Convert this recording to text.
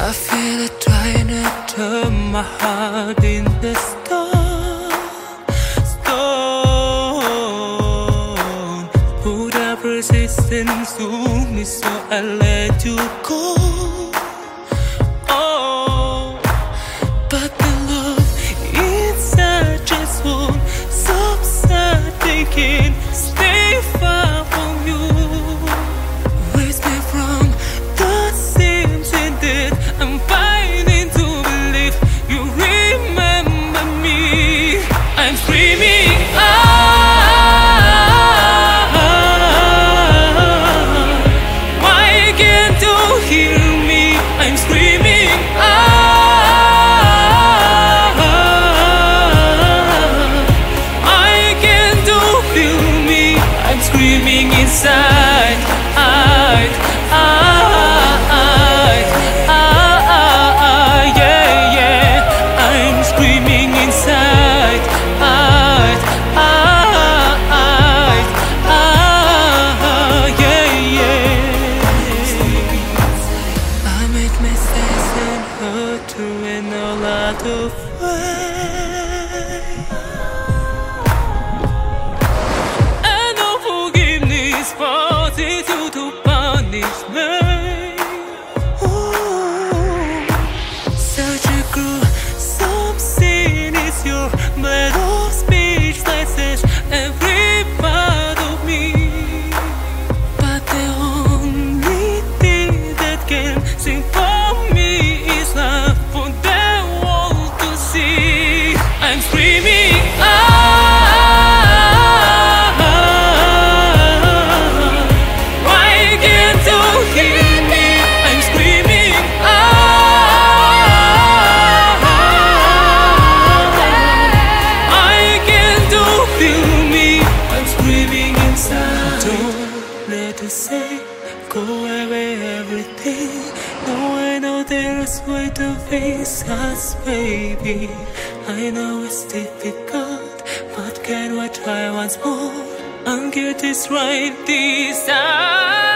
Still feel it trying to turn my heart in the stone, stone. Put up resistance to me, so I let you go. Hear me? I'm screaming a I'm screaming out. Ah, why can't you hear me? I'm screaming ah, out. I can't you feel me? I'm screaming inside. Don't let us say go away everything. No, I know there's way to face us, baby. I know it's difficult, but can we try once more get this right this time?